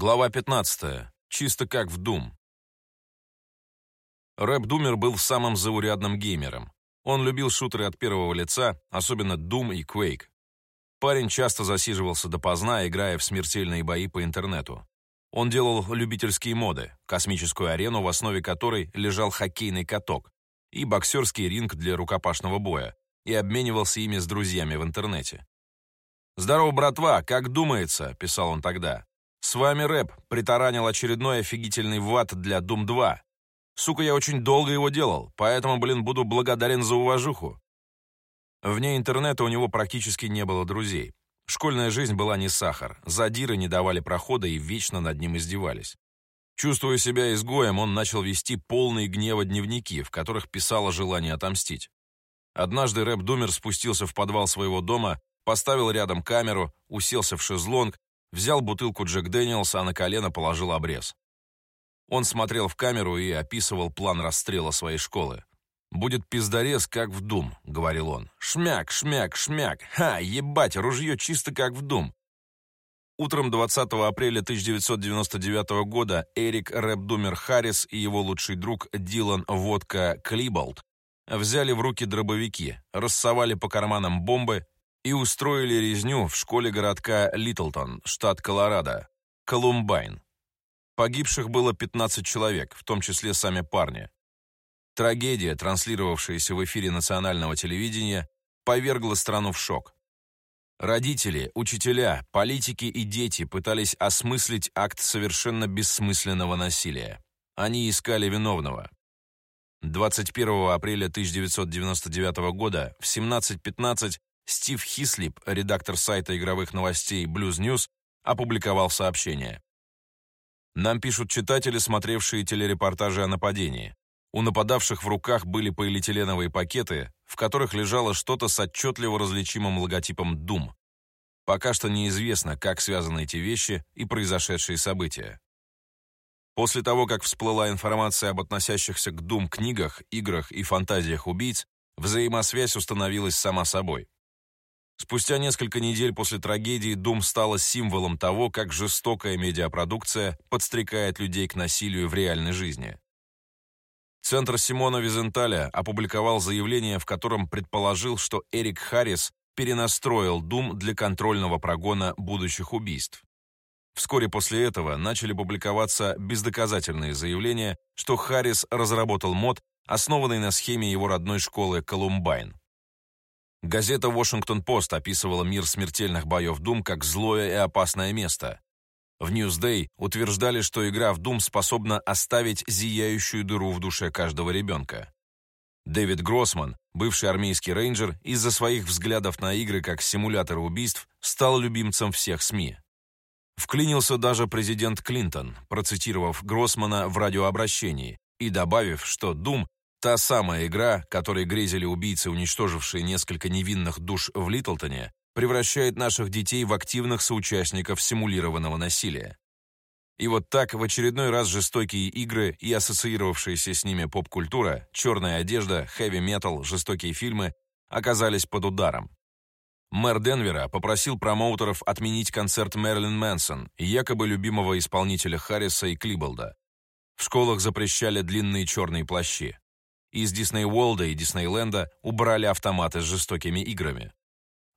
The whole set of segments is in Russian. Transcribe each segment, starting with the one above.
Глава 15. Чисто как в Doom. Рэп Думер был самым заурядным геймером. Он любил шутеры от первого лица, особенно Doom и Quake. Парень часто засиживался допоздна, играя в смертельные бои по интернету. Он делал любительские моды, космическую арену, в основе которой лежал хоккейный каток, и боксерский ринг для рукопашного боя, и обменивался ими с друзьями в интернете. «Здорово, братва, как думается?» — писал он тогда. «С вами рэп. Притаранил очередной офигительный ват для Doom 2. Сука, я очень долго его делал, поэтому, блин, буду благодарен за уважуху». Вне интернета у него практически не было друзей. Школьная жизнь была не сахар, задиры не давали прохода и вечно над ним издевались. Чувствуя себя изгоем, он начал вести полные гнева дневники, в которых писало желание отомстить. Однажды RebDoomer спустился в подвал своего дома поставил рядом камеру, уселся в шезлонг, взял бутылку Jack Daniel's, а на колено положил обрез. Он смотрел в камеру и описывал план расстрела своей школы. «Будет пиздорез, как в Doom», — говорил он. «Шмяк, шмяк, шмяк! Ха, ебать, ружье чисто как в Doom!» Утром 20 апреля 1999 года Эрик RebDoomer Харрис и его лучший друг Дилан Водка Клиболд взяли в руки дробовики, рассовали по карманам бомбы и устроили резню в школе городка Литлтон, штат Колорадо, Колумбайн. Погибших было 15 человек, в том числе сами парни. Трагедия, транслировавшаяся в эфире национального телевидения, повергла страну в шок. Родители, учителя, политики и дети пытались осмыслить акт совершенно бессмысленного насилия. Они искали виновного. 21 апреля 1999 года в 17.15 Стив Хислип, редактор сайта игровых новостей Blues News, опубликовал сообщение. Нам пишут читатели, смотревшие телерепортажи о нападении. У нападавших в руках были полиэтиленовые пакеты, в которых лежало что-то с отчетливо различимым логотипом «Дум». Пока что неизвестно, как связаны эти вещи и произошедшие события. После того, как всплыла информация об относящихся к Дум книгах, играх и фантазиях убийц, взаимосвязь установилась сама собой. Спустя несколько недель после трагедии Doom стала символом того, как жестокая медиапродукция подстрекает людей к насилию в реальной жизни. Центр Симона Визенталя опубликовал заявление, в котором предположил, что Эрик Харрис перенастроил Doom для контрольного прогона будущих убийств. Вскоре после этого начали публиковаться бездоказательные заявления, что Харрис разработал мод, основанный на схеме его родной школы Колумбайн. Газета «Вашингтон-Пост» описывала мир смертельных боев Дум как злое и опасное место. В Newsday утверждали, что игра в Doom способна оставить зияющую дыру в душе каждого ребенка. Дэвид Гроссман, бывший армейский рейнджер, из-за своих взглядов на игры как симуляторы убийств, стал любимцем всех СМИ. Вклинился даже президент Клинтон, процитировав Гроссмана в радиообращении и добавив, что Doom Та самая игра, которой грезили убийцы, уничтожившие несколько невинных душ в Литлтоне, превращает наших детей в активных соучастников симулированного насилия. И вот так в очередной раз жестокие игры и ассоциировавшаяся с ними поп-культура, черная одежда, хэви-метал, жестокие фильмы оказались под ударом. Мэр Денвера попросил промоутеров отменить концерт Мэрилин Мэнсон, якобы любимого исполнителя Харриса и Клиболда. В школах запрещали длинные черные плащи. Из Дисней Уолда и Диснейленда убрали автоматы с жестокими играми.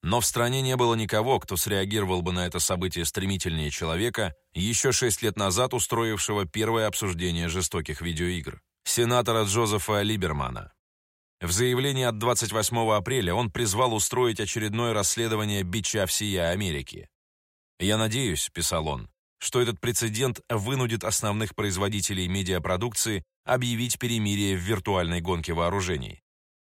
Но в стране не было никого, кто среагировал бы на это событие стремительнее человека, еще шесть лет назад устроившего первое обсуждение жестоких видеоигр, сенатора Джозефа Либермана. В заявлении от 28 апреля он призвал устроить очередное расследование бича всея Америки. «Я надеюсь», — писал он, что этот прецедент вынудит основных производителей медиапродукции объявить перемирие в виртуальной гонке вооружений,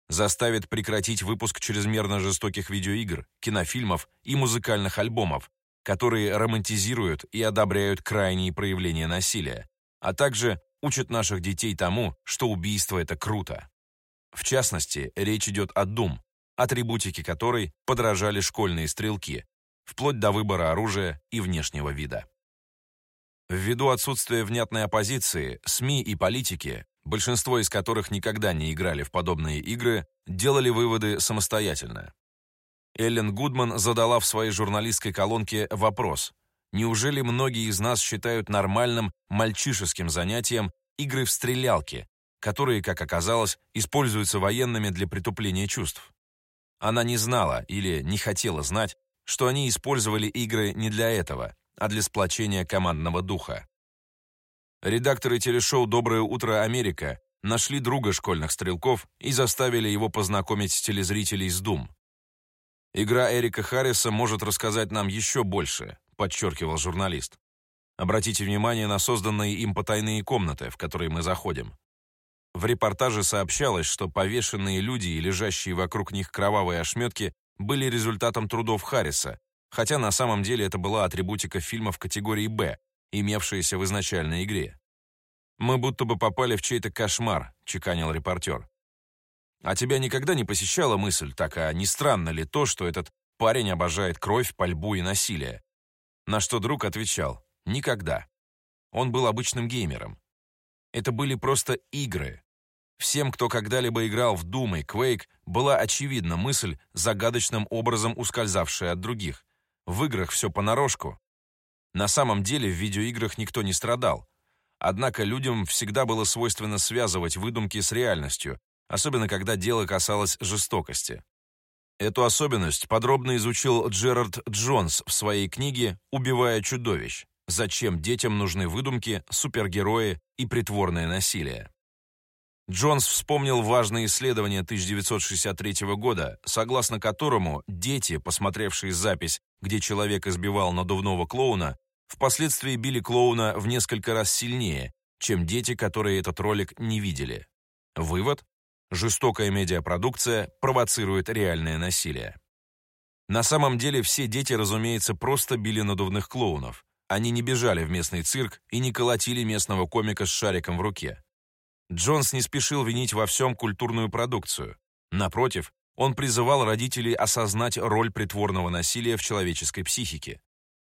заставит прекратить выпуск чрезмерно жестоких видеоигр, кинофильмов и музыкальных альбомов, которые романтизируют и одобряют крайние проявления насилия, а также учат наших детей тому, что убийство — это круто. В частности, речь идет о Doom, атрибутики которой подражали школьные стрелки, вплоть до выбора оружия и внешнего вида. Ввиду отсутствия внятной оппозиции, СМИ и политики, большинство из которых никогда не играли в подобные игры, делали выводы самостоятельно. Эллен Гудман задала в своей журналистской колонке вопрос, Неужели многие из нас считают нормальным мальчишеским занятием игры в стрелялки, которые, как оказалось, используются военными для притупления чувств? Она не знала или не хотела знать, что они использовали игры не для этого, а для сплочения командного духа. Редакторы телешоу «Доброе утро, Америка» нашли друга школьных стрелков и заставили его познакомить телезрителей с Doom. Игра Эрика Харриса может рассказать нам еще больше, подчеркивал журналист. Обратите внимание на созданные им потайные комнаты, в которые мы заходим. В репортаже сообщалось, что повешенные люди и лежащие вокруг них кровавые ошметки были результатом трудов Харриса, хотя на самом деле это была атрибутика фильмов категории «Б», имевшаяся в изначальной игре. «Мы будто бы попали в чей-то кошмар», — чеканил репортер. «А тебя никогда не посещала мысль, так а не странно ли то, что этот парень обожает кровь, пальбу и насилие?» На что друг отвечал «Никогда». Он был обычным геймером. Это были просто игры. Всем, кто когда-либо играл в Doom и Quake, была очевидна мысль, загадочным образом ускользавшая от других. В играх все понарошку. На самом деле в видеоиграх никто не страдал. Однако людям всегда было свойственно связывать выдумки с реальностью, особенно когда дело касалось жестокости. Эту особенность подробно изучил Джерард Джонс в своей книге «Убивая чудовищ. Зачем детям нужны выдумки, супергерои и притворное насилие». Джонс вспомнил важное исследование 1963 года, согласно которому дети, посмотревшие запись, где человек избивал надувного клоуна, впоследствии били клоуна в несколько раз сильнее, чем дети, которые этот ролик не видели. Вывод Жестокая медиапродукция провоцирует реальное насилие. На самом деле все дети, разумеется, просто били надувных клоунов. Они не бежали в местный цирк и не колотили местного комика с шариком в руке. Джонс не спешил винить во всем культурную продукцию. Напротив, он призывал родителей осознать роль притворного насилия в человеческой психике.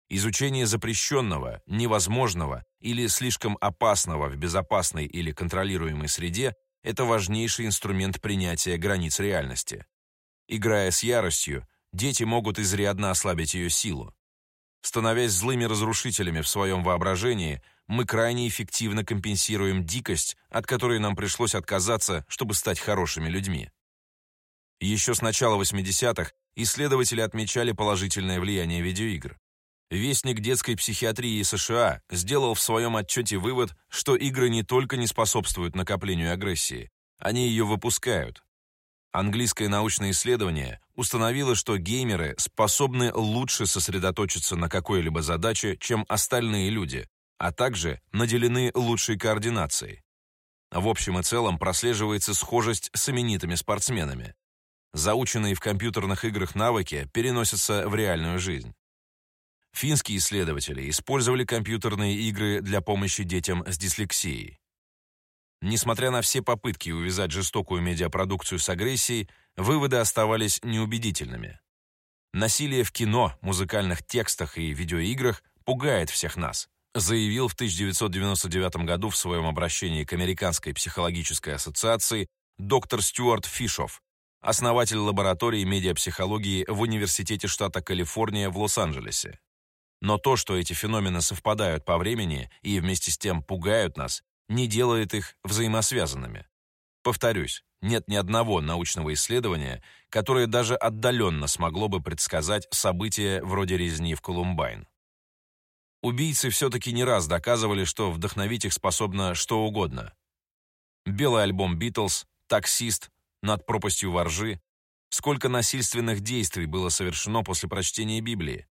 Изучение запрещенного, невозможного или слишком опасного в безопасной или контролируемой среде это важнейший инструмент принятия границ реальности. Играя с яростью, дети могут изрядно ослабить ее силу. Становясь злыми разрушителями в своем воображении, мы крайне эффективно компенсируем дикость, от которой нам пришлось отказаться, чтобы стать хорошими людьми. Еще с начала 80-х исследователи отмечали положительное влияние видеоигр. Вестник детской психиатрии США сделал в своем отчете вывод, что игры не только не способствуют накоплению агрессии, они ее выпускают. Английское научное исследование установило, что геймеры способны лучше сосредоточиться на какой-либо задаче, чем остальные люди, а также наделены лучшей координацией. В общем и целом прослеживается схожесть с именитыми спортсменами. Заученные в компьютерных играх навыки переносятся в реальную жизнь. Финские исследователи использовали компьютерные игры для помощи детям с дислексией. Несмотря на все попытки увязать жестокую медиапродукцию с агрессией, выводы оставались неубедительными. Насилие в кино, музыкальных текстах и видеоиграх пугает всех нас, заявил в 1999 году в своем обращении к Американской психологической ассоциации доктор Стюарт Фишов, основатель лаборатории медиапсихологии в Университете штата Калифорния в Лос-Анджелесе. Но то, что эти феномены совпадают по времени и вместе с тем пугают нас, не делает их взаимосвязанными. Повторюсь, нет ни одного научного исследования, которое даже отдаленно смогло бы предсказать события вроде резни в Колумбайн. Убийцы все-таки не раз доказывали, что вдохновить их способно что угодно. Белый альбом «Битлз», «Таксист», «Над пропастью воржи», сколько насильственных действий было совершено после прочтения Библии.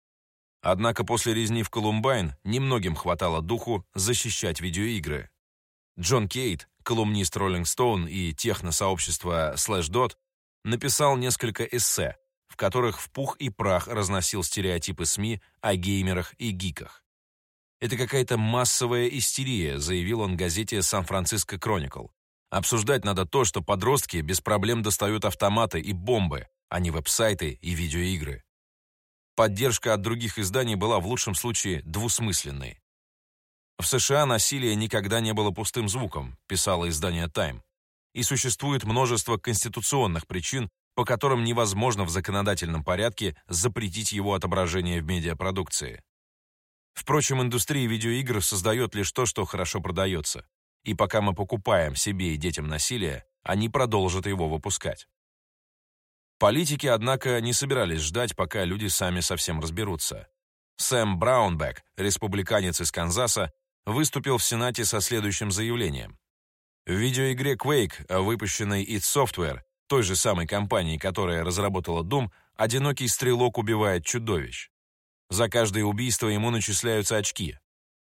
Однако после резни в Колумбайн немногим хватало духу защищать видеоигры. Джон Кейт, колумнист Rolling Stone и техносообщества Slashdot, написал несколько эссе, в которых в пух и прах разносил стереотипы СМИ о геймерах и гиках. «Это какая-то массовая истерия», заявил он газете «Сан-Франциско Кроникл». «Обсуждать надо то, что подростки без проблем достают автоматы и бомбы, а не веб-сайты и видеоигры. Поддержка от других изданий была в лучшем случае двусмысленной. В США насилие никогда не было пустым звуком, писало издание Time. И существует множество конституционных причин, по которым невозможно в законодательном порядке запретить его отображение в медиапродукции. Впрочем, индустрия видеоигр создает лишь то, что хорошо продается. И пока мы покупаем себе и детям насилие, они продолжат его выпускать. Политики, однако, не собирались ждать, пока люди сами совсем разберутся. Сэм Браунбек, республиканец из Канзаса, выступил в Сенате со следующим заявлением. В видеоигре Quake, выпущенной id Software, той же самой компании, которая разработала Doom, одинокий стрелок убивает чудовищ. За каждое убийство ему начисляются очки.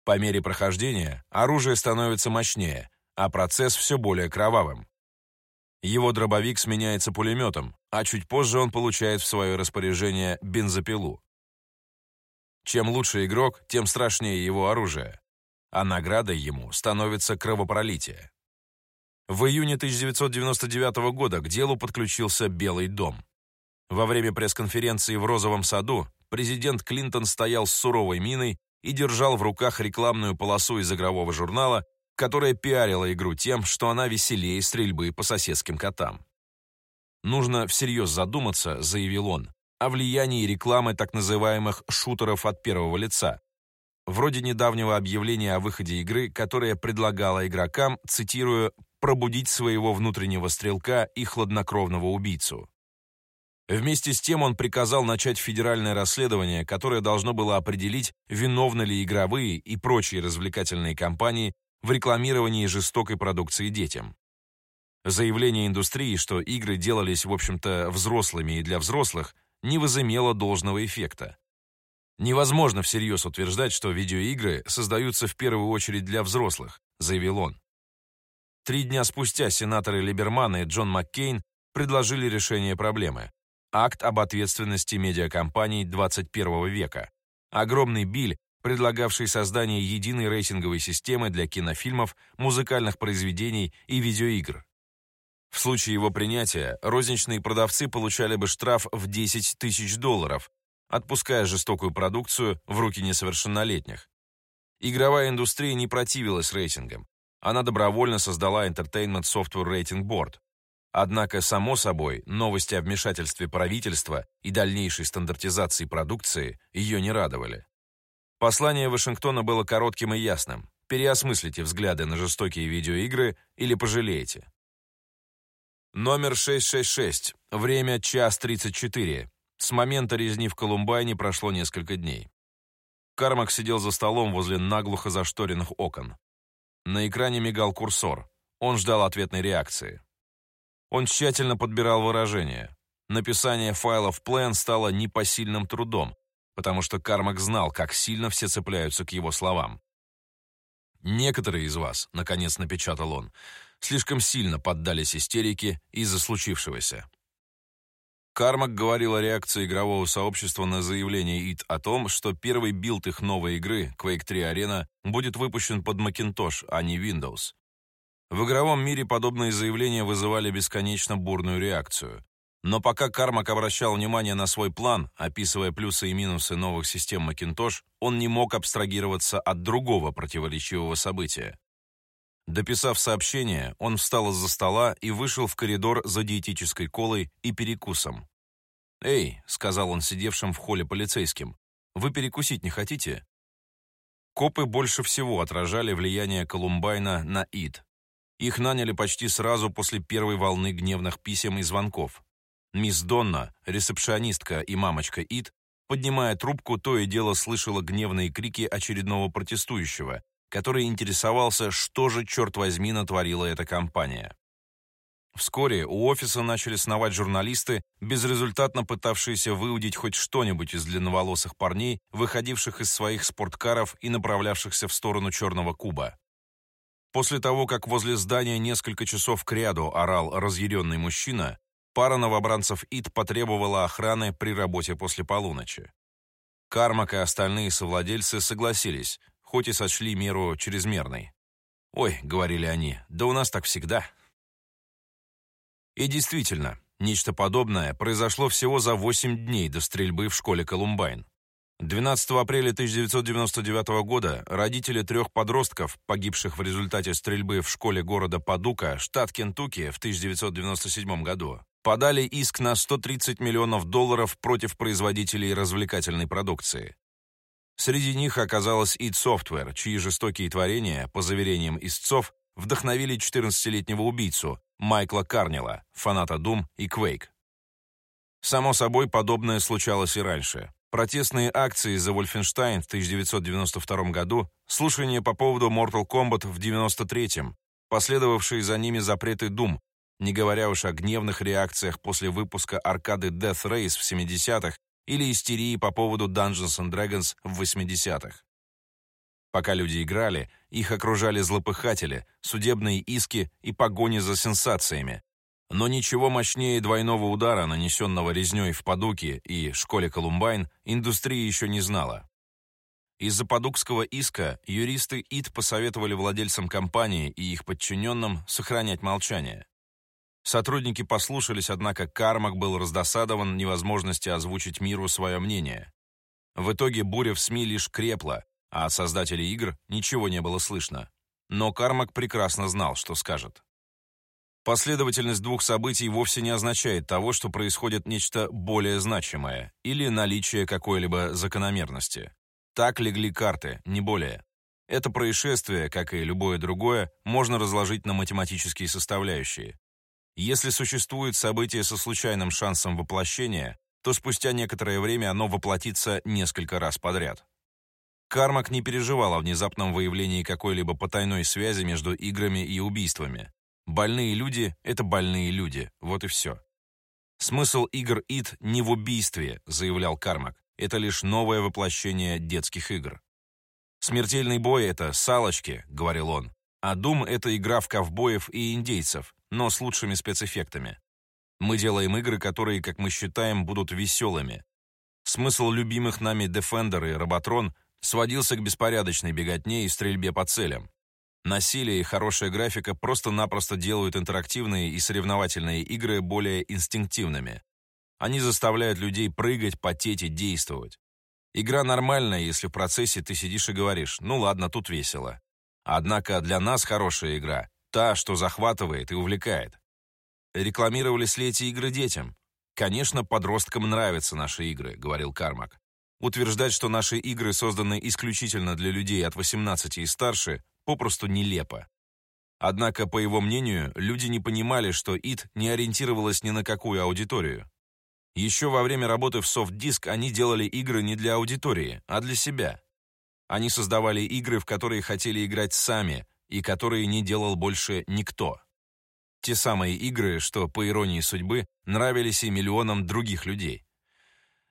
По мере прохождения оружие становится мощнее, а процесс все более кровавым. Его дробовик сменяется пулеметом, а чуть позже он получает в свое распоряжение бензопилу. Чем лучше игрок, тем страшнее его оружие, а наградой ему становится кровопролитие. В июне 1999 года к делу подключился Белый дом. Во время пресс-конференции в Розовом саду президент Клинтон стоял с суровой миной и держал в руках рекламную полосу из игрового журнала, которая пиарила игру тем, что она веселее стрельбы по соседским котам. «Нужно всерьез задуматься», — заявил он, о влиянии рекламы так называемых «шутеров от первого лица», вроде недавнего объявления о выходе игры, которая предлагала игрокам, цитирую, «пробудить своего внутреннего стрелка и хладнокровного убийцу». Вместе с тем он приказал начать федеральное расследование, которое должно было определить, виновны ли игровые и прочие развлекательные компании в рекламировании жестокой продукции детям. Заявление индустрии, что игры делались, в общем-то, взрослыми и для взрослых, не возымело должного эффекта. «Невозможно всерьез утверждать, что видеоигры создаются в первую очередь для взрослых», заявил он. Три дня спустя сенаторы Либерман и Джон Маккейн предложили решение проблемы. Акт об ответственности медиакомпаний 21 века. Огромный биль, предлагавший создание единой рейтинговой системы для кинофильмов, музыкальных произведений и видеоигр. В случае его принятия розничные продавцы получали бы штраф в 10 тысяч долларов, отпуская жестокую продукцию в руки несовершеннолетних. Игровая индустрия не противилась рейтингам. Она добровольно создала Entertainment Software Rating Board, Однако, само собой, новости о вмешательстве правительства и дальнейшей стандартизации продукции ее не радовали. Послание Вашингтона было коротким и ясным. Переосмыслите взгляды на жестокие видеоигры или пожалеете. Номер 666. Время час 34. С момента резни в Колумбайне прошло несколько дней. Кармак сидел за столом возле наглухо зашторенных окон. На экране мигал курсор. Он ждал ответной реакции. Он тщательно подбирал выражения. Написание файлов план стало непосильным трудом, потому что Кармак знал, как сильно все цепляются к его словам. «Некоторые из вас», — наконец напечатал он, — слишком сильно поддались истерике из-за случившегося. Кармак говорил о реакции игрового сообщества на заявление id о том, что первый билд их новой игры, Quake 3 Arena, будет выпущен под Macintosh, а не Windows. В игровом мире подобные заявления вызывали бесконечно бурную реакцию. Но пока Кармак обращал внимание на свой план, описывая плюсы и минусы новых систем Macintosh, он не мог абстрагироваться от другого противоречивого события. Дописав сообщение, он встал из-за стола и вышел в коридор за диетической колой и перекусом. «Эй», — сказал он сидевшим в холле полицейским, — «вы перекусить не хотите?» Копы больше всего отражали влияние Колумбайна на ИД. Их наняли почти сразу после первой волны гневных писем и звонков. Мисс Донна, ресепшионистка и мамочка Ит, поднимая трубку, то и дело слышала гневные крики очередного протестующего, который интересовался, что же, черт возьми, натворила эта компания. Вскоре у офиса начали сновать журналисты, безрезультатно пытавшиеся выудить хоть что-нибудь из длинноволосых парней, выходивших из своих спорткаров и направлявшихся в сторону Черного Куба. После того, как возле здания несколько часов кряду орал разъяренный мужчина, пара новобранцев ИТ потребовала охраны при работе после полуночи. Кармак и остальные совладельцы согласились, хоть и сочли меру чрезмерной. «Ой», — говорили они, — «да у нас так всегда». И действительно, нечто подобное произошло всего за 8 дней до стрельбы в школе Колумбайн. 12 апреля 1999 года родители трех подростков, погибших в результате стрельбы в школе города Падука, штат Кентукки в 1997 году, подали иск на 130 миллионов долларов против производителей развлекательной продукции. Среди них оказалась id Software, чьи жестокие творения, по заверениям истцов, вдохновили 14-летнего убийцу Майкла Карнила, фаната Doom и Quake. Само собой, подобное случалось и раньше. Протестные акции за Wolfenstein в 1992 году, слушания по поводу Mortal Kombat в 1993, последовавшие за ними запреты Doom, не говоря уж о гневных реакциях после выпуска аркады Death Race в 70-х или истерии по поводу Dungeons and Dragons в 80-х. Пока люди играли, их окружали злопыхатели, судебные иски и погони за сенсациями. Но ничего мощнее двойного удара, нанесенного резней в Падуке и школе Колумбайн, индустрия еще не знала. Из-за падукского иска юристы ИТ посоветовали владельцам компании и их подчиненным сохранять молчание. Сотрудники послушались, однако Кармак был раздосадован невозможности озвучить миру свое мнение. В итоге буря в СМИ лишь крепла, а от создателей игр ничего не было слышно. Но Кармак прекрасно знал, что скажет. Последовательность двух событий вовсе не означает того, что происходит нечто более значимое или наличие какой-либо закономерности. Так легли карты, не более. Это происшествие, как и любое другое, можно разложить на математические составляющие. Если существует событие со случайным шансом воплощения, то спустя некоторое время оно воплотится несколько раз подряд. Кармак не переживал о внезапном выявлении какой-либо потайной связи между играми и убийствами. Больные люди — это больные люди, вот и все. Смысл игр ИТ не в убийстве, заявлял Кармак. Это лишь новое воплощение детских игр. «Смертельный бой — это салочки», — говорил он. А Doom — это игра в ковбоев и индейцев, но с лучшими спецэффектами. Мы делаем игры, которые, как мы считаем, будут веселыми. Смысл любимых нами Defender и Роботрон сводился к беспорядочной беготне и стрельбе по целям. Насилие и хорошая графика просто-напросто делают интерактивные и соревновательные игры более инстинктивными. Они заставляют людей прыгать, потеть и действовать. Игра нормальная, если в процессе ты сидишь и говоришь «ну ладно, тут весело». Однако для нас хорошая игра — та, что захватывает и увлекает. Рекламировались ли эти игры детям? Конечно, подросткам нравятся наши игры, говорил Кармак. Утверждать, что наши игры созданы исключительно для людей от 18 и старше, попросту нелепо. Однако, по его мнению, люди не понимали, что ИТ не ориентировалась ни на какую аудиторию. Еще во время работы в софт-диск они делали игры не для аудитории, а для себя. Они создавали игры, в которые хотели играть сами, и которые не делал больше никто. Те самые игры, что, по иронии судьбы, нравились и миллионам других людей.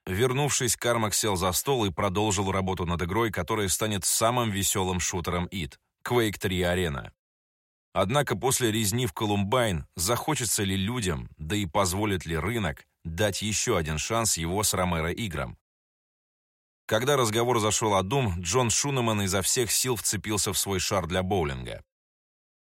Вернувшись, Кармак сел за стол и продолжил работу над игрой, которая станет самым веселым шутером id — Quake 3 Arena. Однако после резни в Колумбайн захочется ли людям, да и позволит ли рынок, дать еще один шанс его с Ромеро играм? Когда разговор зашел о Doom, Джон Шунеман изо всех сил вцепился в свой шар для боулинга.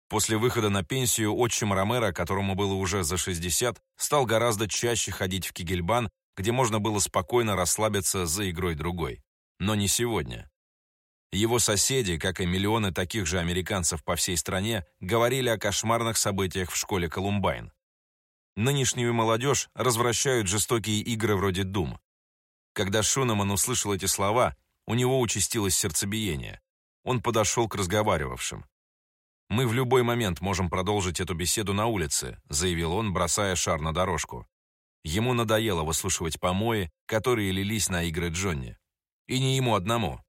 После выхода на пенсию отчим Ромеро, которому было уже за 60, стал гораздо чаще ходить в Кигельбан где можно было спокойно расслабиться за игрой другой. Но не сегодня. Его соседи, как и миллионы таких же американцев по всей стране, говорили о кошмарных событиях в школе Колумбайн. Нынешнюю молодежь развращают жестокие игры вроде Doom. Когда Шунеман услышал эти слова, у него участилось сердцебиение. Он подошел к разговаривавшим. «Мы в любой момент можем продолжить эту беседу на улице», заявил он, бросая шар на дорожку. Ему надоело выслушивать помои, которые лились на игры Джонни. И не ему одному.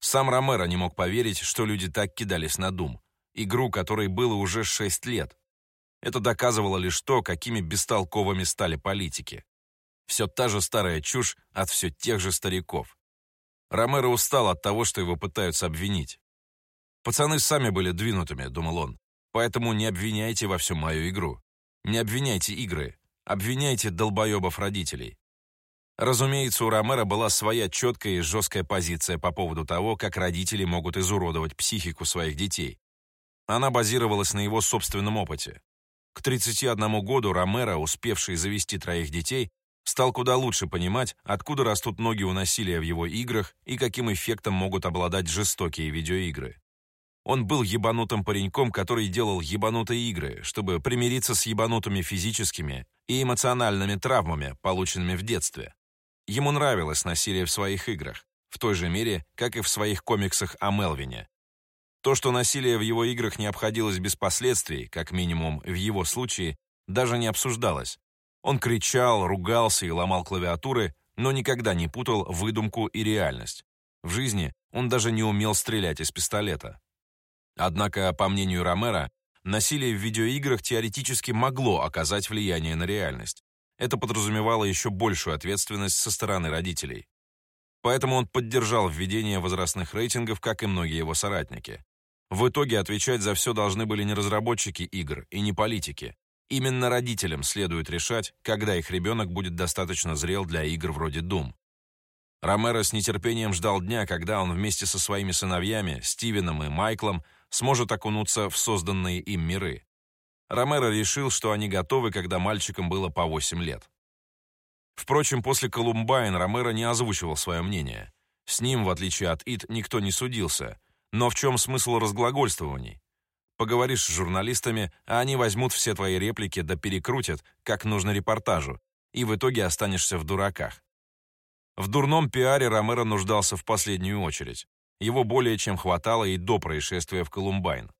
Сам Ромеро не мог поверить, что люди так кидались на Дум, игру, которой было уже шесть лет. Это доказывало лишь то, какими бестолковыми стали политики. Все та же старая чушь от все тех же стариков. Ромеро устал от того, что его пытаются обвинить. «Пацаны сами были двинутыми», — думал он, «поэтому не обвиняйте во всем мою игру. Не обвиняйте игры. Обвиняйте долбоебов родителей. Разумеется, у Ромера была своя четкая и жесткая позиция по поводу того, как родители могут изуродовать психику своих детей. Она базировалась на его собственном опыте. К 31 году Ромеро, успевший завести троих детей, стал куда лучше понимать, откуда растут ноги у насилия в его играх и каким эффектом могут обладать жестокие видеоигры. Он был ебанутым пареньком, который делал ебанутые игры, чтобы примириться с ебанутыми физическими и эмоциональными травмами, полученными в детстве. Ему нравилось насилие в своих играх, в той же мере, как и в своих комиксах о Мелвине. То, что насилие в его играх не обходилось без последствий, как минимум в его случае, даже не обсуждалось. Он кричал, ругался и ломал клавиатуры, но никогда не путал выдумку и реальность. В жизни он даже не умел стрелять из пистолета. Однако, по мнению Ромера, насилие в видеоиграх теоретически могло оказать влияние на реальность. Это подразумевало еще большую ответственность со стороны родителей. Поэтому он поддержал введение возрастных рейтингов, как и многие его соратники. В итоге отвечать за все должны были не разработчики игр и не политики. Именно родителям следует решать, когда их ребенок будет достаточно зрел для игр вроде Doom. Ромеро с нетерпением ждал дня, когда он вместе со своими сыновьями, Стивеном и Майклом, сможет окунуться в созданные им миры. Ромеро решил, что они готовы, когда мальчикам было по 8 лет. Впрочем, после Колумбайн Ромеро не озвучивал свое мнение. С ним, в отличие от Ит, никто не судился. Но в чем смысл разглагольствований? Поговоришь с журналистами, а они возьмут все твои реплики да перекрутят, как нужно репортажу, и в итоге останешься в дураках. В дурном пиаре Ромеро нуждался в последнюю очередь. Его более чем хватало и до происшествия в Колумбайн.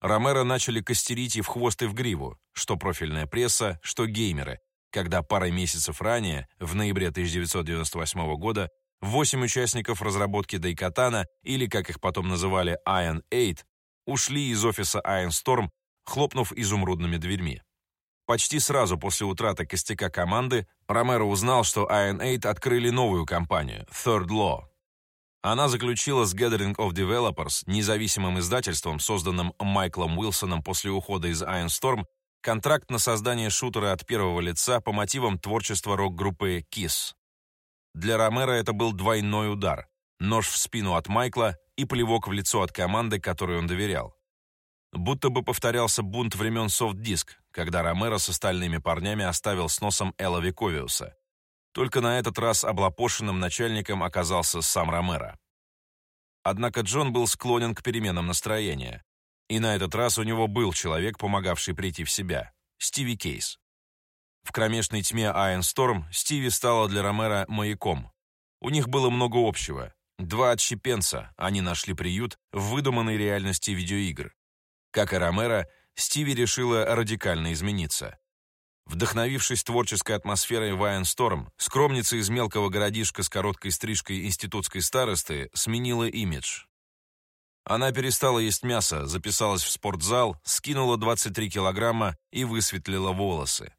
Ромеро начали костерить и в хвост, и в гриву, что профильная пресса, что геймеры, когда парой месяцев ранее, в ноябре 1998 года, восемь участников разработки Дайкатана, или, как их потом называли, Iron 8, ушли из офиса Iron Storm, хлопнув изумрудными дверьми. Почти сразу после утраты костяка команды Ромеро узнал, что Iron 8 открыли новую компанию, Third Law, она заключила с Gathering of Developers, независимым издательством, созданным Майклом Уилсоном после ухода из Iron Storm, контракт на создание шутера от первого лица по мотивам творчества рок-группы KISS. Для Ромера это был двойной удар, нож в спину от Майкла и плевок в лицо от команды, которой он доверял. Будто бы повторялся бунт времен софт-диск, когда Ромеро с остальными парнями оставил с носом Элла Виковиуса. Только на этот раз облапошенным начальником оказался сам Ромеро. Однако Джон был склонен к переменам настроения. И на этот раз у него был человек, помогавший прийти в себя — Стиви Кейс. В кромешной тьме Айен Сторм Стиви стала для Ромеро маяком. У них было много общего. Два отщепенца, они нашли приют в выдуманной реальности видеоигр. Как и Ромеро, Стиви решила радикально измениться. Вдохновившись творческой атмосферой Вайнсторм, скромница из мелкого городишка с короткой стрижкой институтской старосты сменила имидж. Она перестала есть мясо, записалась в спортзал, скинула 23 килограмма и высветлила волосы.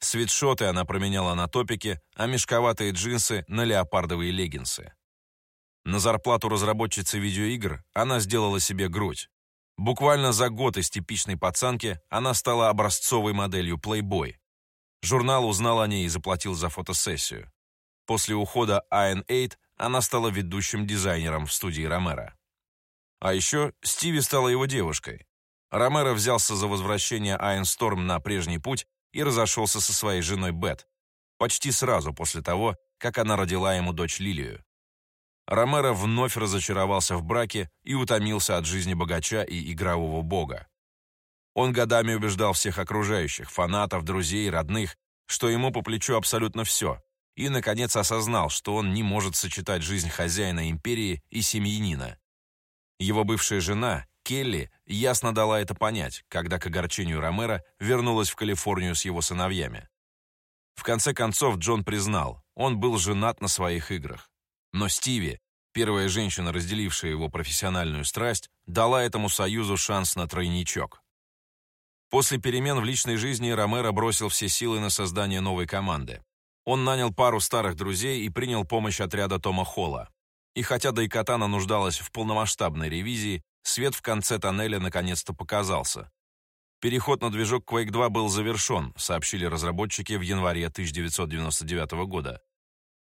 Свитшоты она променяла на топики, а мешковатые джинсы на леопардовые леггинсы. На зарплату разработчицы видеоигр она сделала себе грудь. Буквально за год из типичной пацанки она стала образцовой моделью Playboy. Журнал узнал о ней и заплатил за фотосессию. После ухода Iron 8 она стала ведущим дизайнером в студии Ромеро. А еще Стиви стала его девушкой. Ромеро взялся за возвращение Iron Storm на прежний путь и разошелся со своей женой Бет, почти сразу после того, как она родила ему дочь Лилию. Ромеро вновь разочаровался в браке и утомился от жизни богача и игрового бога. Он годами убеждал всех окружающих, фанатов, друзей, родных, что ему по плечу абсолютно все, и, наконец, осознал, что он не может сочетать жизнь хозяина империи и семьянина. Его бывшая жена, Келли, ясно дала это понять, когда к огорчению Ромеро вернулась в Калифорнию с его сыновьями. В конце концов, Джон признал, он был женат на своих играх. Но Стиви, первая женщина, разделившая его профессиональную страсть, дала этому союзу шанс на тройничок. После перемен в личной жизни Ромеро бросил все силы на создание новой команды. Он нанял пару старых друзей и принял помощь отряда Тома Холла. И хотя Дайкатана нуждалась в полномасштабной ревизии, свет в конце тоннеля наконец-то показался. Переход на движок Quake 2 был завершен, сообщили разработчики в январе 1999 года.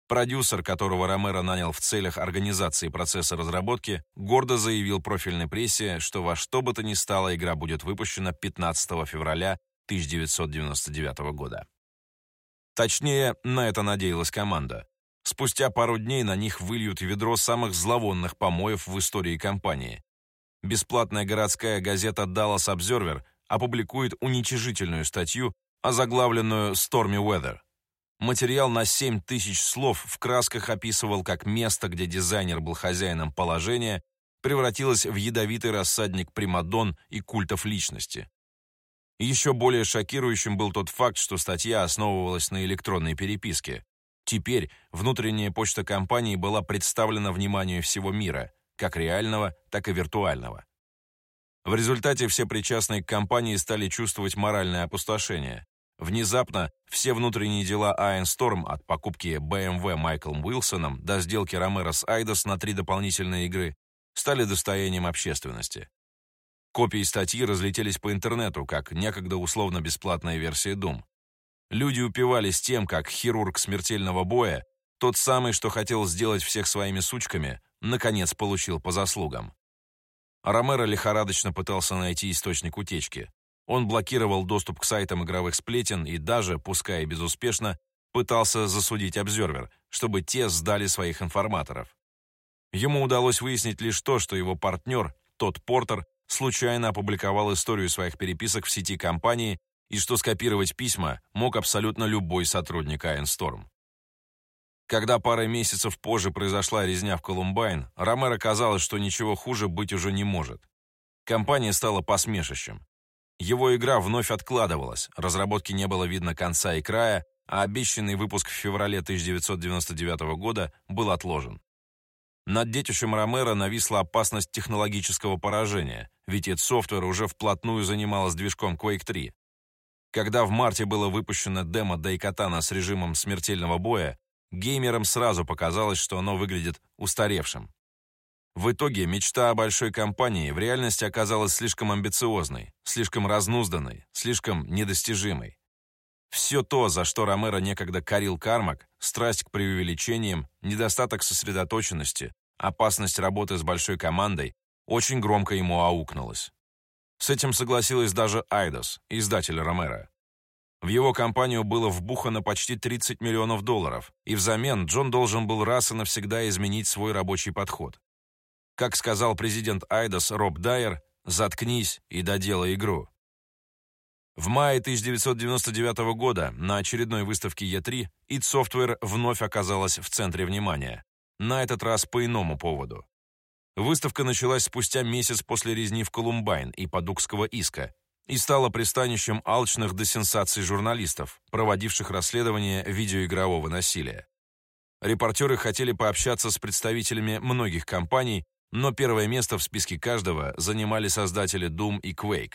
Продюсер, которого Ромеро нанял в целях организации процесса разработки, гордо заявил профильной прессе, что во что бы то ни стало игра будет выпущена 15 февраля 1999 года. Точнее, на это надеялась команда. Спустя пару дней на них выльют ведро самых зловонных помоев в истории компании. Бесплатная городская газета Dallas Observer опубликует уничижительную статью, озаглавленную «Stormy Weather», Материал на 7 тысяч слов в красках описывал, как место, где дизайнер был хозяином положения, превратилось в ядовитый рассадник примадон и культов личности. Еще более шокирующим был тот факт, что статья основывалась на электронной переписке. Теперь внутренняя почта компании была представлена вниманию всего мира, как реального, так и виртуального. В результате все причастные к компании стали чувствовать моральное опустошение. Внезапно все внутренние дела Iron Storm от покупки BMW Майклом Уилсоном до сделки Ромеро с Айдос на три дополнительные игры стали достоянием общественности. Копии статьи разлетелись по интернету, как некогда условно-бесплатная версия Doom. Люди упивались тем, как хирург смертельного боя, тот самый, что хотел сделать всех своими сучками, наконец получил по заслугам. Ромеро лихорадочно пытался найти источник утечки. Он блокировал доступ к сайтам игровых сплетен и даже, пускай безуспешно, пытался засудить обзервер, чтобы те сдали своих информаторов. Ему удалось выяснить лишь то, что его партнер, тот Портер, случайно опубликовал историю своих переписок в сети компании и что скопировать письма мог абсолютно любой сотрудник Айнсторм. Когда парой месяцев позже произошла резня в Колумбайн, Ромеро казалось, что ничего хуже быть уже не может. Компания стала посмешищем. Его игра вновь откладывалась, разработки не было видно конца и края, а обещанный выпуск в феврале 1999 года был отложен. Над детищем Ромеро нависла опасность технологического поражения, ведь id Software уже вплотную занималась движком Quake 3. Когда в марте было выпущено демо Дайкатана с режимом смертельного боя, геймерам сразу показалось, что оно выглядит устаревшим. В итоге мечта о большой компании в реальности оказалась слишком амбициозной, слишком разнузданной, слишком недостижимой. Все то, за что Ромеро некогда корил Кармак, страсть к преувеличениям, недостаток сосредоточенности, опасность работы с большой командой, очень громко ему аукнулось. С этим согласилась даже Айдос, издатель Ромеро. В его компанию было вбухано почти 30 миллионов долларов, и взамен Джон должен был раз и навсегда изменить свой рабочий подход. Как сказал президент Айдос Роб Дайер, «Заткнись и доделай игру». В мае 1999 года на очередной выставке E3 id Software вновь оказалась в центре внимания. На этот раз по иному поводу. Выставка началась спустя месяц после резни в Колумбайн и Падукского иска, и стала пристанищем алчных до сенсаций журналистов, проводивших расследование видеоигрового насилия. Репортеры хотели пообщаться с представителями многих компаний, но первое место в списке каждого занимали создатели Doom и Quake.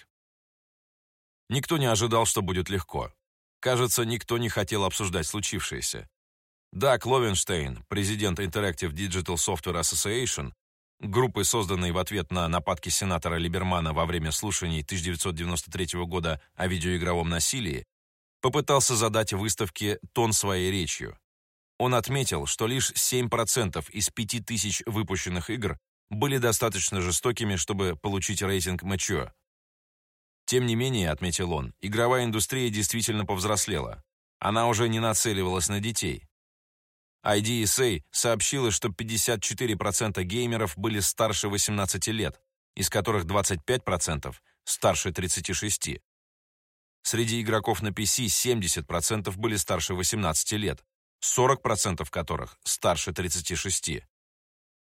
Никто не ожидал, что будет легко. Кажется, никто не хотел обсуждать случившееся. Даг Ловенштейн, президент Interactive Digital Software Association, группы, созданной в ответ на нападки сенатора Либермана во время слушаний 1993 года о видеоигровом насилии, попытался задать выставке тон своей речью. Он отметил, что лишь 7% из 5000 выпущенных игр были достаточно жестокими, чтобы получить рейтинг Mature. Тем не менее, отметил он, игровая индустрия действительно повзрослела. Она уже не нацеливалась на детей. IDSA сообщила, что 54% геймеров были старше 18 лет, из которых 25% старше 36. Среди игроков на PC 70% были старше 18 лет, 40% которых старше 36.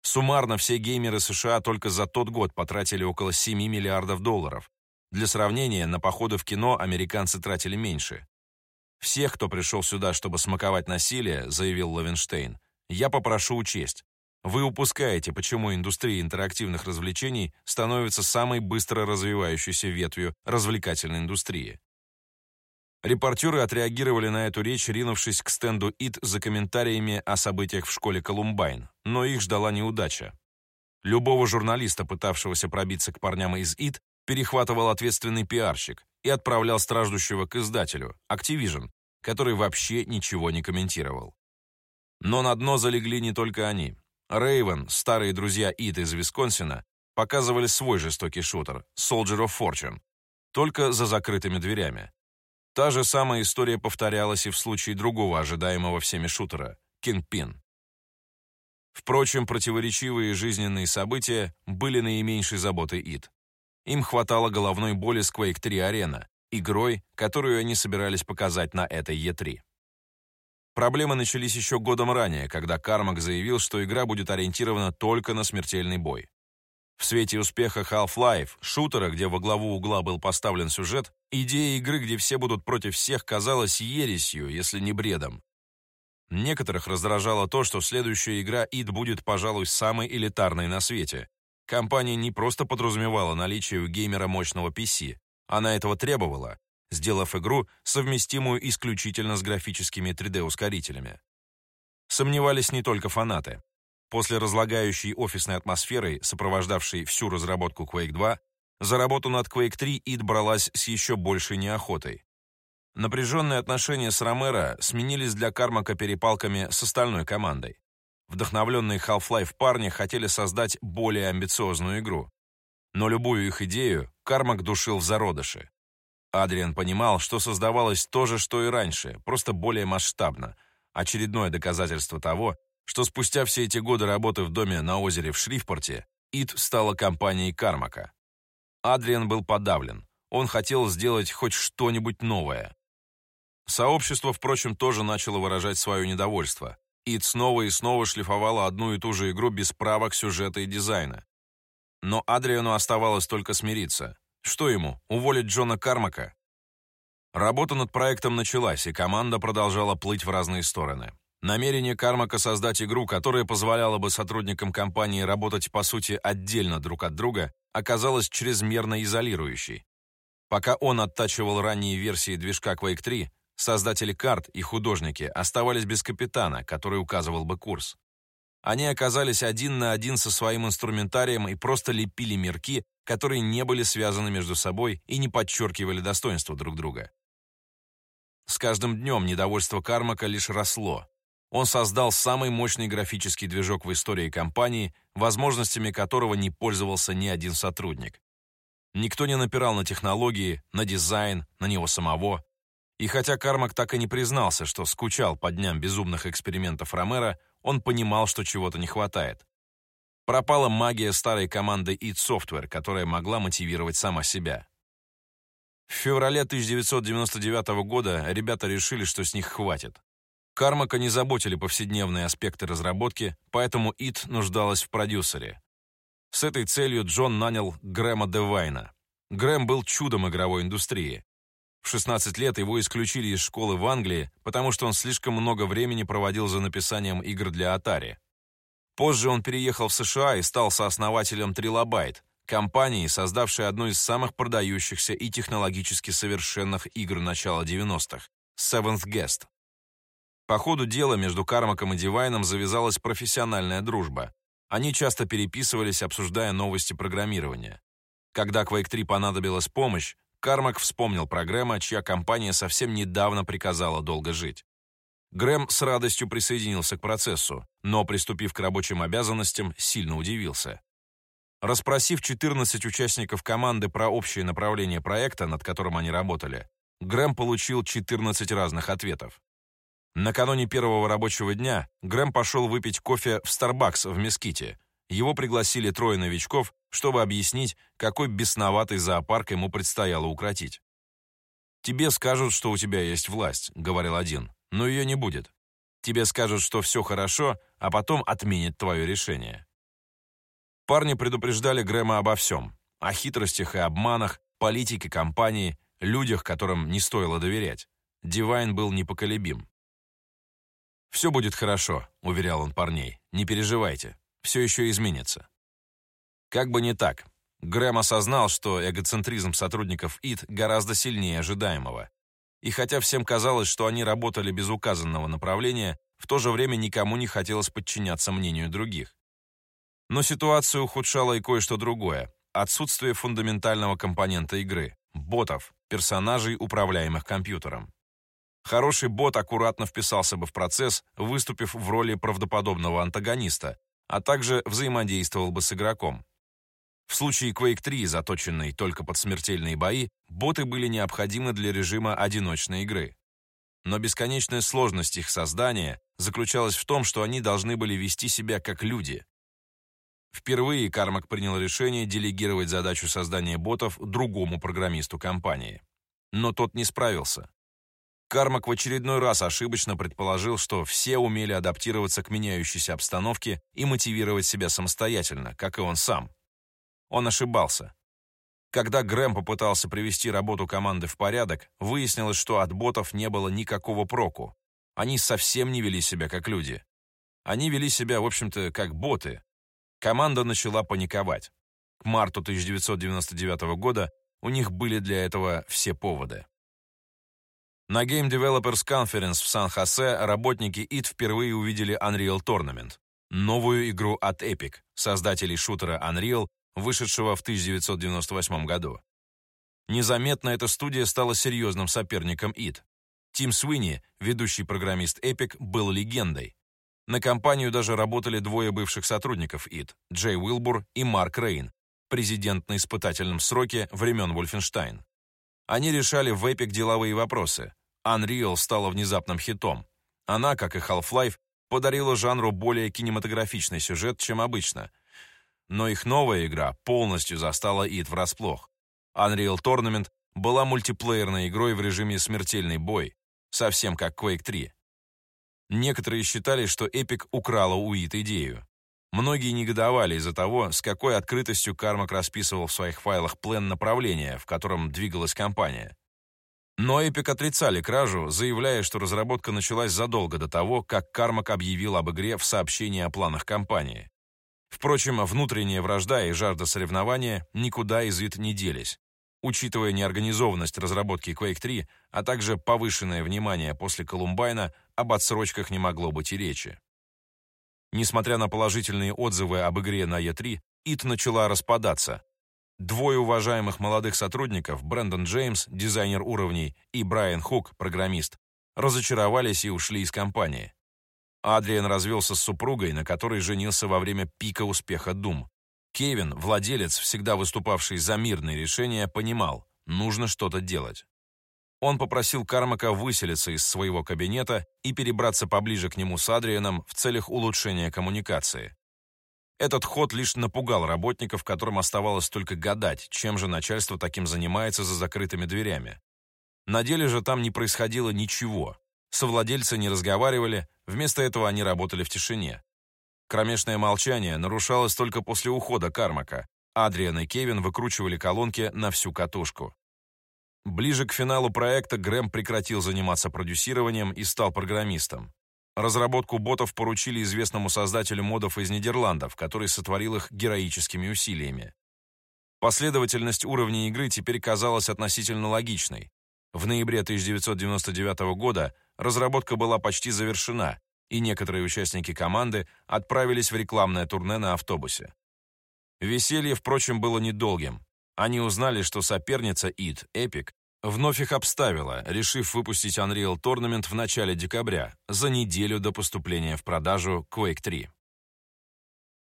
Суммарно все геймеры США только за тот год потратили около 7 миллиардов долларов. Для сравнения, на походы в кино американцы тратили меньше. «Всех, кто пришел сюда, чтобы смаковать насилие», — заявил Лавенштейн, — «я попрошу учесть. Вы упускаете, почему индустрия интерактивных развлечений становится самой быстро развивающейся ветвью развлекательной индустрии. Репортеры отреагировали на эту речь, ринувшись к стенду ИТ за комментариями о событиях в школе Колумбайн, но их ждала неудача. Любого журналиста, пытавшегося пробиться к парням из ИТ, перехватывал ответственный пиарщик и отправлял страждущего к издателю, Activision, который вообще ничего не комментировал. Но на дно залегли не только они. Рейвен, старые друзья ИТ из Висконсина, показывали свой жестокий шутер, Soldier of Fortune, только за закрытыми дверями. Та же самая история повторялась и в случае другого ожидаемого всеми шутера — Кингпин. Впрочем, противоречивые жизненные события были наименьшей заботой ИД. Им хватало головной боли с Quake 3 Arena, игрой, которую они собирались показать на этой E3. Проблемы начались еще годом ранее, когда Кармак заявил, что игра будет ориентирована только на смертельный бой. В свете успеха Half-Life, шутера, где во главу угла был поставлен сюжет, идея игры, где все будут против всех, казалась ересью, если не бредом. Некоторых раздражало то, что следующая игра id будет, пожалуй, самой элитарной на свете. Компания не просто подразумевала наличие у геймера мощного PC, она этого требовала, сделав игру совместимую исключительно с графическими 3D-ускорителями. Сомневались не только фанаты. После разлагающей офисной атмосферы, сопровождавшей всю разработку Quake 2, за работу над Quake 3 id бралась с еще большей неохотой. Напряженные отношения с Ромеро сменились для Кармака перепалками с остальной командой. Вдохновленные Half-Life парни хотели создать более амбициозную игру. Но любую их идею Кармак душил в зародыше. Адриан понимал, что создавалось то же, что и раньше, просто более масштабно. Очередное доказательство того, что спустя все эти годы работы в доме на озере в Шрифпорте, ИТ стала компанией Кармака. Адриан был подавлен. Он хотел сделать хоть что-нибудь новое. Сообщество, впрочем, тоже начало выражать свое недовольство. ИТ снова и снова шлифовало одну и ту же игру без правок сюжета и дизайна. Но Адриану оставалось только смириться. Что ему, уволить Джона Кармака? Работа над проектом началась, и команда продолжала плыть в разные стороны. Намерение Кармака создать игру, которая позволяла бы сотрудникам компании работать, по сути, отдельно друг от друга, оказалось чрезмерно изолирующей. Пока он оттачивал ранние версии движка Quake 3, создатели карт и художники оставались без капитана, который указывал бы курс. Они оказались один на один со своим инструментарием и просто лепили мирки, которые не были связаны между собой и не подчеркивали достоинства друг друга. С каждым днем недовольство Кармака лишь росло. Он создал самый мощный графический движок в истории компании, возможностями которого не пользовался ни один сотрудник. Никто не напирал на технологии, на дизайн, на него самого. И хотя Кармак так и не признался, что скучал по дням безумных экспериментов Ромера, он понимал, что чего-то не хватает. Пропала магия старой команды id Software, которая могла мотивировать сама себя. В феврале 1999 года ребята решили, что с них хватит. Кармака не заботили повседневные аспекты разработки, поэтому id нуждалась в продюсере. С этой целью Джон нанял Грэма Девайна. Грэм был чудом игровой индустрии. В 16 лет его исключили из школы в Англии, потому что он слишком много времени проводил за написанием игр для Atari. Позже он переехал в США и стал сооснователем Trilobyte, компании, создавшей одну из самых продающихся и технологически совершенных игр начала 90-х — Seventh Guest. По ходу дела между Кармаком и Дивайном завязалась профессиональная дружба. Они часто переписывались, обсуждая новости программирования. Когда Quake 3 понадобилась помощь, Кармак вспомнил про Грэма, чья компания совсем недавно приказала долго жить. Грэм с радостью присоединился к процессу, но, приступив к рабочим обязанностям, сильно удивился. Расспросив 14 участников команды про общее направление проекта, над которым они работали, Грэм получил 14 разных ответов. Накануне первого рабочего дня Грэм пошел выпить кофе в Starbucks в Меските. Его пригласили трое новичков, чтобы объяснить, какой бесноватый зоопарк ему предстояло укротить. «Тебе скажут, что у тебя есть власть», — говорил один но ее не будет. Тебе скажут, что все хорошо, а потом отменят твое решение. Парни предупреждали Грэма обо всем. О хитростях и обманах, политике компании, людях, которым не стоило доверять. Дивайн был непоколебим. «Все будет хорошо», — уверял он парней. «Не переживайте. Все еще изменится». Как бы не так. Грэм осознал, что эгоцентризм сотрудников ИТ гораздо сильнее ожидаемого. И хотя всем казалось, что они работали без указанного направления, в то же время никому не хотелось подчиняться мнению других. Но ситуацию ухудшало и кое-что другое – отсутствие фундаментального компонента игры – ботов, персонажей, управляемых компьютером. Хороший бот аккуратно вписался бы в процесс, выступив в роли правдоподобного антагониста, а также взаимодействовал бы с игроком. В случае Quake 3, заточенной только под смертельные бои, боты были необходимы для режима одиночной игры. Но бесконечная сложность их создания заключалась в том, что они должны были вести себя как люди. Впервые Кармак принял решение делегировать задачу создания ботов другому программисту компании. Но тот не справился. Кармак в очередной раз ошибочно предположил, что все умели адаптироваться к меняющейся обстановке и мотивировать себя самостоятельно, как и он сам. Он ошибался. Когда Грэм попытался привести работу команды в порядок, выяснилось, что от ботов не было никакого проку. Они совсем не вели себя как люди. Они вели себя, в общем-то, как боты. Команда начала паниковать. К марту 1999 года у них были для этого все поводы. На Game Developers Conference в Сан-Хосе работники id впервые увидели Unreal Tournament, новую игру от Epic, создателей шутера Unreal, вышедшего в 1998 году. Незаметно эта студия стала серьезным соперником id. Тим Свини, ведущий программист Epic, был легендой. На компанию даже работали двое бывших сотрудников id, Джей Уилбур и Марк Рейн, президент на испытательном сроке времен Вольфенштайн. Они решали в Epic деловые вопросы. Unreal стала внезапным хитом. Она, как и Half-Life, подарила жанру более кинематографичный сюжет, чем обычно. Но их новая игра полностью застала id врасплох. Unreal Tournament была мультиплеерной игрой в режиме смертельный бой, совсем как Quake 3. Некоторые считали, что Epic украла у id идею. Многие негодовали из-за того, с какой открытостью Кармак расписывал в своих файлах план направления, в котором двигалась компания. Но Эпик отрицали кражу, заявляя, что разработка началась задолго до того, как Кармак объявил об игре в сообщении о планах компании. Впрочем, внутренняя вражда и жажда соревнования никуда из вид не делись. Учитывая неорганизованность разработки Quake 3, а также повышенное внимание после Колумбайна, об отсрочках не могло быть и речи. Несмотря на положительные отзывы об игре на E3, ит начала распадаться. Двое уважаемых молодых сотрудников, Брэндон Джеймс, дизайнер уровней, и Брайан Хук, программист, разочаровались и ушли из компании. Адриан развелся с супругой, на которой женился во время пика успеха Doom. Кевин, владелец, всегда выступавший за мирные решения, понимал, нужно что-то делать. Он попросил Кармака выселиться из своего кабинета и перебраться поближе к нему с Адрианом в целях улучшения коммуникации. Этот ход лишь напугал работников, которым оставалось только гадать, чем же начальство таким занимается за закрытыми дверями. На деле же там не происходило ничего. Совладельцы не разговаривали, вместо этого они работали в тишине. Кромешное молчание нарушалось только после ухода Кармака. Адриан и Кевин выкручивали колонки на всю катушку. Ближе к финалу проекта Грэм прекратил заниматься продюсированием и стал программистом. Разработку ботов поручили известному создателю модов из Нидерландов, который сотворил их героическими усилиями. Последовательность уровней игры теперь казалась относительно логичной. В ноябре 1999 года разработка была почти завершена, и некоторые участники команды отправились в рекламное турне на автобусе. Веселье, впрочем, было недолгим. Они узнали, что соперница id, Epic, вновь их обставила, решив выпустить Unreal Tournament в начале декабря, за неделю до поступления в продажу Quake 3.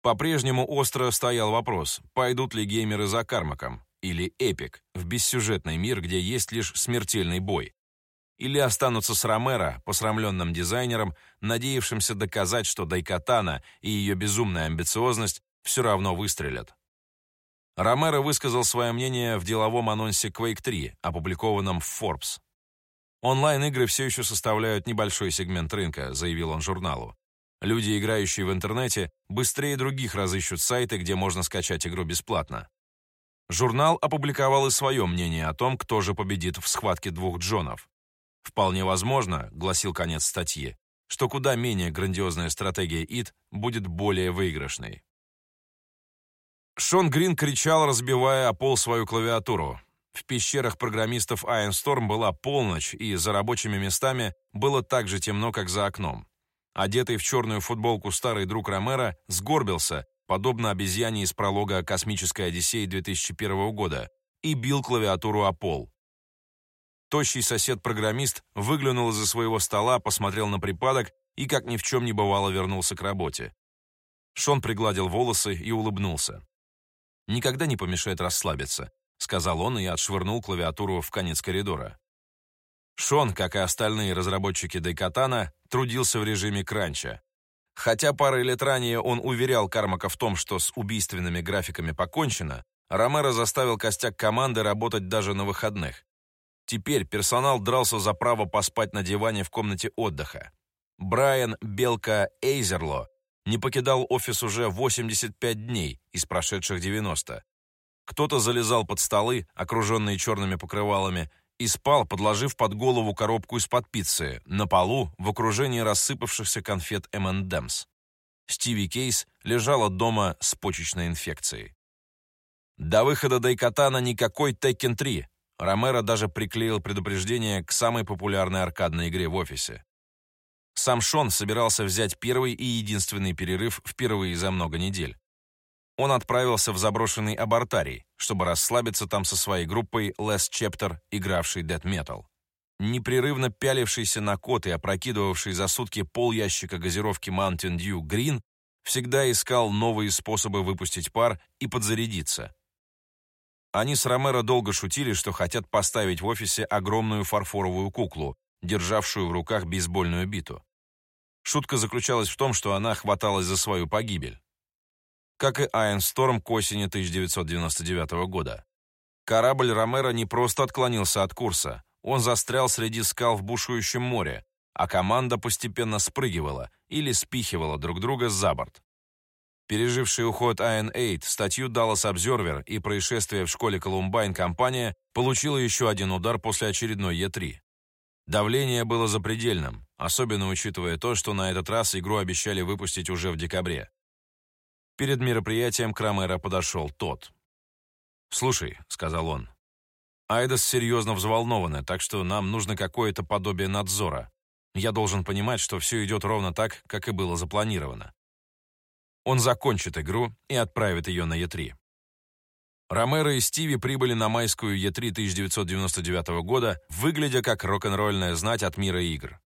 По-прежнему остро стоял вопрос, пойдут ли геймеры за Кармаком, или Epic, в бессюжетный мир, где есть лишь смертельный бой, или останутся с Ромеро, посрамленным дизайнером, надеявшимся доказать, что Дайкатана и ее безумная амбициозность все равно выстрелят. Ромеро высказал свое мнение в деловом анонсе Quake 3, опубликованном в Forbes. «Онлайн-игры все еще составляют небольшой сегмент рынка», заявил он журналу. «Люди, играющие в интернете, быстрее других разыщут сайты, где можно скачать игру бесплатно». Журнал опубликовал и свое мнение о том, кто же победит в схватке двух Джонов. «Вполне возможно», — гласил конец статьи, что куда менее грандиозная стратегия id будет более выигрышной. Шон Грин кричал, разбивая о пол свою клавиатуру. В пещерах программистов Storm была полночь, и за рабочими местами было так же темно, как за окном. Одетый в черную футболку старый друг Ромера сгорбился, подобно обезьяне из пролога «Космической Одиссеи» 2001 года, и бил клавиатуру о пол. Тощий сосед-программист выглянул из-за своего стола, посмотрел на припадок и, как ни в чем не бывало, вернулся к работе. Шон пригладил волосы и улыбнулся никогда не помешает расслабиться», сказал он и отшвырнул клавиатуру в конец коридора. Шон, как и остальные разработчики Дайкатана, трудился в режиме кранча. Хотя пару лет ранее он уверял Кармака в том, что с убийственными графиками покончено, Ромеро заставил костяк команды работать даже на выходных. Теперь персонал дрался за право поспать на диване в комнате отдыха. Брайан Белка Эйзерло не покидал офис уже 85 дней из прошедших 90. Кто-то залезал под столы, окруженные черными покрывалами, и спал, подложив под голову коробку из-под пиццы, на полу, в окружении рассыпавшихся конфет M&M's. Стиви Кейс лежала дома с почечной инфекцией. До выхода Дайкатана никакой Tekken 3. Ромеро даже приклеил предупреждение к самой популярной аркадной игре в офисе. Сам Шон собирался взять первый и единственный перерыв впервые за много недель он отправился в заброшенный абортарий, чтобы расслабиться там со своей группой Last Chapter, игравшей Death Metal. Непрерывно пялившийся на кот и опрокидывавший за сутки пол ящика газировки Mountain Dew Green всегда искал новые способы выпустить пар и подзарядиться. Они с Ромеро долго шутили, что хотят поставить в офисе огромную фарфоровую куклу, державшую в руках бейсбольную биту. Шутка заключалась в том, что она хваталась за свою погибель как и Айнсторм к осени 1999 года. Корабль Ромеро не просто отклонился от курса, он застрял среди скал в бушующем море, а команда постепенно спрыгивала или спихивала друг друга за борт. Переживший уход IN-8, статью Dallas Observer и происшествие в школе Колумбайн компания получила еще один удар после очередной Е3. Давление было запредельным, особенно учитывая то, что на этот раз игру обещали выпустить уже в декабре. Перед мероприятием к Ромеро подошел тот. «Слушай», — сказал он, — «Айдас серьезно взволнованы, так что нам нужно какое-то подобие надзора. Я должен понимать, что все идет ровно так, как и было запланировано. Он закончит игру и отправит ее на Е3. Ромеро и Стиви прибыли на майскую Е3 1999 года, выглядя как рок-н-ролльная знать от мира игр.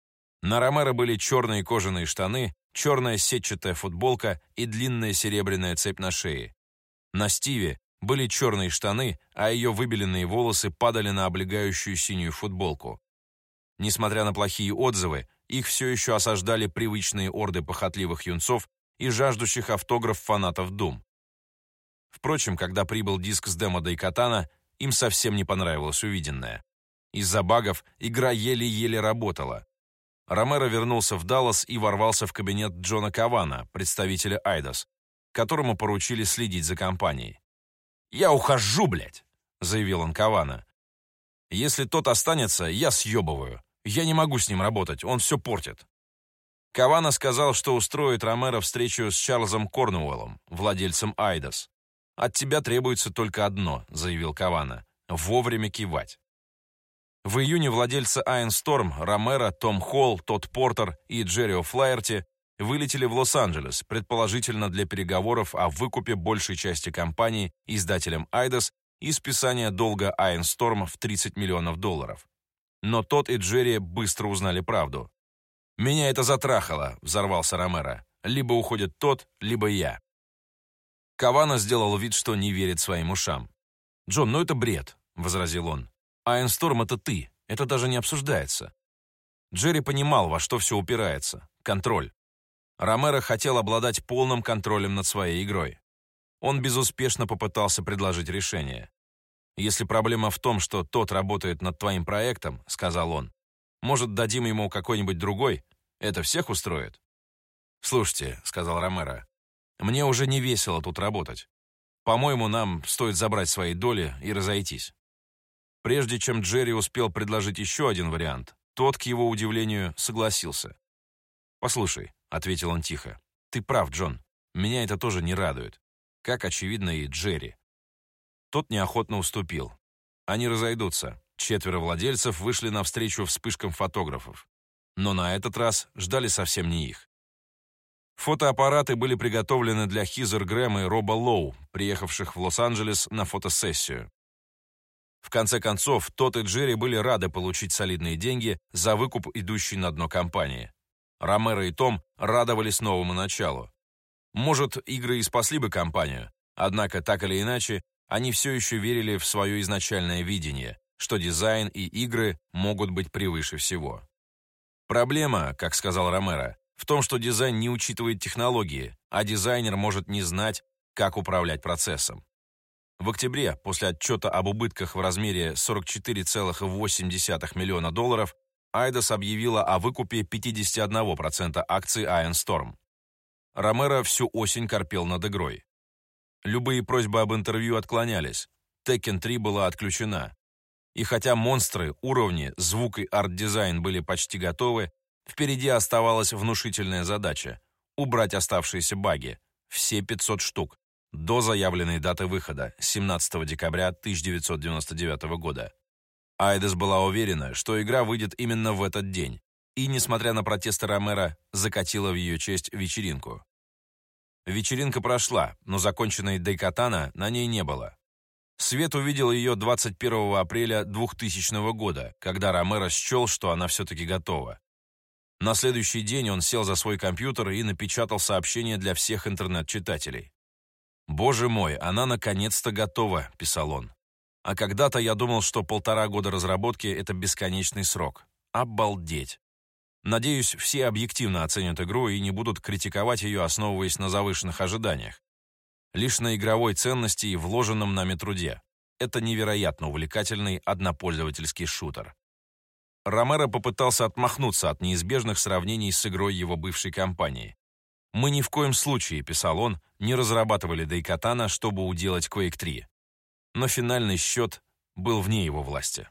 На Ромеро были черные кожаные штаны, черная сетчатая футболка и длинная серебряная цепь на шее. На Стиве были черные штаны, а ее выбеленные волосы падали на облегающую синюю футболку. Несмотря на плохие отзывы, их все еще осаждали привычные орды похотливых юнцов и жаждущих автограф фанатов Дум. Впрочем, когда прибыл диск с демо Дайкатана, им совсем не понравилось увиденное. Из-за багов игра еле-еле работала. Ромеро вернулся в Даллас и ворвался в кабинет Джона Кавана, представителя Айдас, которому поручили следить за компанией. «Я ухожу, блядь!» — заявил он Кавана. «Если тот останется, я съебываю. Я не могу с ним работать, он все портит». Кавана сказал, что устроит Ромеро встречу с Чарльзом Корнуэллом, владельцем Айдас. «От тебя требуется только одно», — заявил Кавана — «вовремя кивать». В июне владельцы Storm, Ромеро, Том Холл, Тодд Портер и Джерри О'Флаерти вылетели в Лос-Анджелес, предположительно для переговоров о выкупе большей части компании издателем Айдас и списания долга Storm в 30 миллионов долларов. Но Тодд и Джерри быстро узнали правду. «Меня это затрахало», — взорвался Ромеро. «Либо уходит тот, либо я». Кавана сделал вид, что не верит своим ушам. «Джон, ну это бред», — возразил он. Айнсторм — это ты. Это даже не обсуждается. Джерри понимал, во что все упирается. Контроль. Ромеро хотел обладать полным контролем над своей игрой. Он безуспешно попытался предложить решение. «Если проблема в том, что тот работает над твоим проектом», — сказал он, «может, дадим ему какой-нибудь другой? Это всех устроит?» «Слушайте», — сказал Ромеро, «мне уже не весело тут работать. По-моему, нам стоит забрать свои доли и разойтись». Прежде чем Джерри успел предложить еще один вариант, тот, к его удивлению, согласился. «Послушай», — ответил он тихо, — «ты прав, Джон. Меня это тоже не радует. Как, очевидно, и Джерри». Тот неохотно уступил. Они разойдутся. Четверо владельцев вышли навстречу вспышкам фотографов. Но на этот раз ждали совсем не их. Фотоаппараты были приготовлены для Хизер Грэма и Роба Лоу, приехавших в Лос-Анджелес на фотосессию. В конце концов, тот и Джерри были рады получить солидные деньги за выкуп идущей на дно компании. Ромеро и Том радовались новому началу. Может, игры и спасли бы компанию, однако, так или иначе, они все еще верили в свое изначальное видение, что дизайн и игры могут быть превыше всего. Проблема, как сказал Ромеро, в том, что дизайн не учитывает технологии, а дизайнер может не знать, как управлять процессом. В октябре, после отчета об убытках в размере 44,8 миллиона долларов, Eidos объявила о выкупе 51% акций Ion Storm. Ромеро всю осень корпел над игрой. Любые просьбы об интервью отклонялись. Tekken 3 была отключена. И хотя монстры, уровни, звук и арт-дизайн были почти готовы, впереди оставалась внушительная задача — убрать оставшиеся баги, все 500 штук, до заявленной даты выхода, 17 декабря 1999 года. Айдес была уверена, что игра выйдет именно в этот день, и, несмотря на протесты Ромера, закатила в ее честь вечеринку. Вечеринка прошла, но законченной Дейкатана на ней не было. Свет увидел ее 21 апреля 2000 года, когда Ромеро счел, что она все-таки готова. На следующий день он сел за свой компьютер и напечатал сообщение для всех интернет-читателей. «Боже мой, она наконец-то готова», — писал он. А когда-то я думал, что полтора года разработки — это бесконечный срок. Обалдеть. Надеюсь, все объективно оценят игру и не будут критиковать ее, основываясь на завышенных ожиданиях. Лишь на игровой ценности и вложенном нами труде. Это невероятно увлекательный однопользовательский шутер. Ромеро попытался отмахнуться от неизбежных сравнений с игрой его бывшей компании. «Мы ни в коем случае», — писал он, — «не разрабатывали Дейкатана, чтобы уделать Quake 3» но финальный счет был вне его власти.